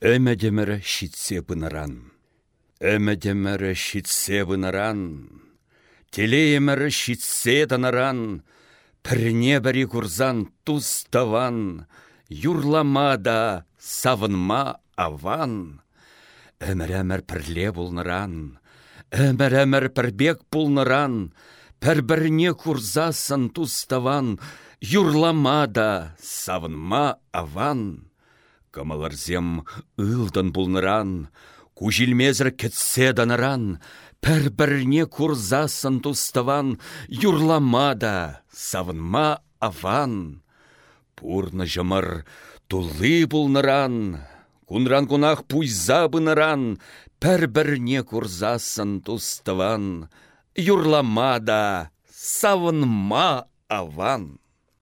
Әмәдемірі шитсе бұныран. Әмәдемірі шитсе бұныран. Телеемірі шитсе данаран. Пірне бірі курзан туставан. Юрламада савынма аван. Әмір-әмір пірле бұлныран. Әмір-әмір пірбек бұлныран. Пір-бірне курзасын туставан. Юрламада савынма аван. Кымылырзем ылдын бұлныран, Кужілмезір кетсе даныран, Пір-бірне курзасын туставан, Юрламада савынма аван. Пурны жымыр тулы бұлныран, Кунран кунах пуйза быныран, Пір-бірне курзасын туставан, Юрламада савынма аван.